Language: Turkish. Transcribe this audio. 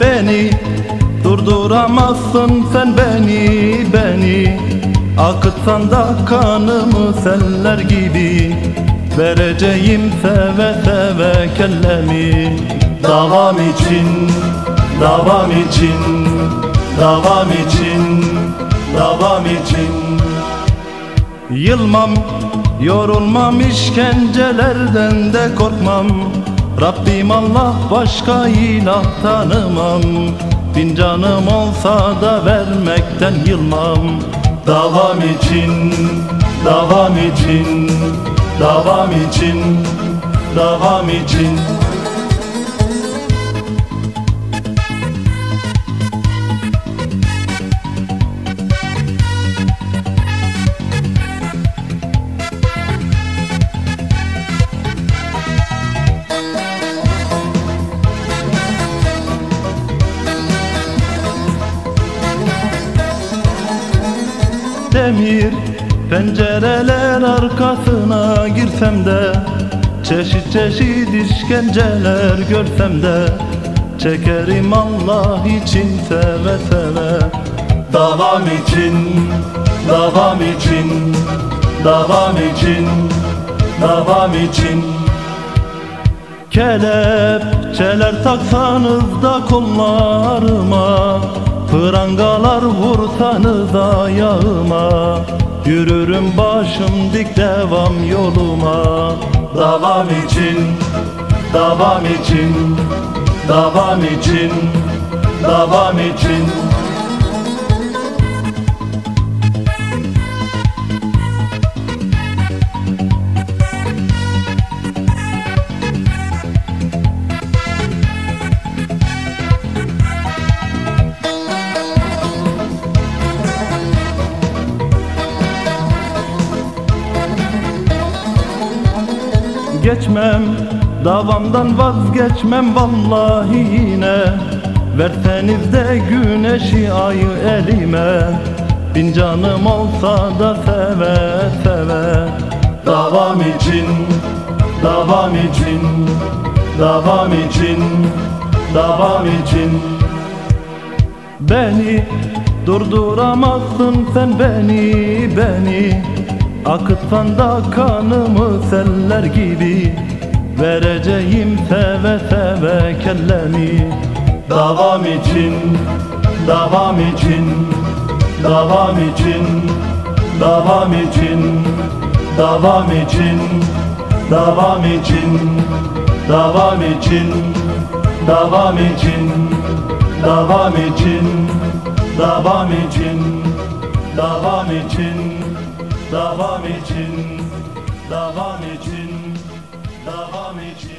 Beni durduramazsın sen beni beni. Akıtsan da kanımı seller gibi Vereceğim seve seve kellemi Davam için, davam için, davam için, davam için. Yılmam, yorulmam işkencelerden de korkmam. Rabbim Allah başka ilah tanımam. Bin canım olsa da vermekten yılmam. Davam için, davam için, davam için, davam için. Demir Pencereler arkasına girsem de Çeşit çeşit işkenceler görsem de Çekerim Allah için seve seve. Davam için, davam için, davam için, davam için. Kelepçeler taksanız da kollarıma Prangalar vursanız ayağıma Yürürüm başım dik devam yoluma. Davam için, davam için, davam için, davam için Geçmem davamdan vazgeçmem vallahi yine. Verseniz de güneşi ayı elime Bin canım olsa da seve seve Davam için, davam için, davam için, davam için. Beni durduramazsın sen beni, beni Akıtsan da kanımı seller gibi Vereceğim seve seve kellemi Davam için, davam için, davam için, davam için, davam için, davam için, davam için, davam için, davam için, davam için, davam için Davam için, davam için, davam için